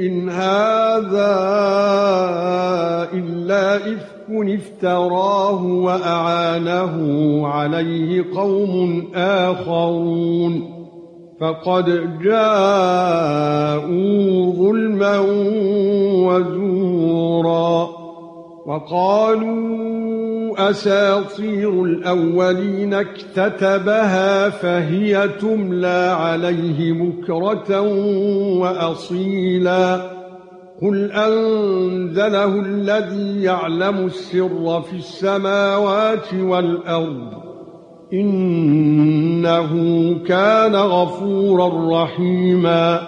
إن هذا إلا إفك افتراه وأعانه عليه قوم آخرون فقد جاءوا ظلما وزورا وقالوا أساطير الأولين اكتتبها فهي تملى عليه بكرة وأصيلا. قل أنزله الذي يعلم السر في السماوات والأرض. إنه كان غفورا رحيما.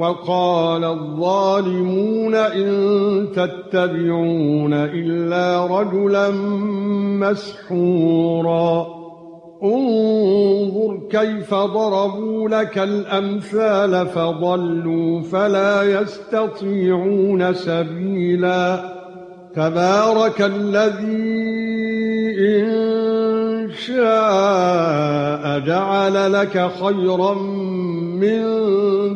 وقال الظالمون إن تتبعون إلا رجلا مسحورا. انظر كيف ضربوا لك الأمثال فضلوا فلا يستطيعون سبيلا. تبارك الذي إن شاء جعل لك خيرا من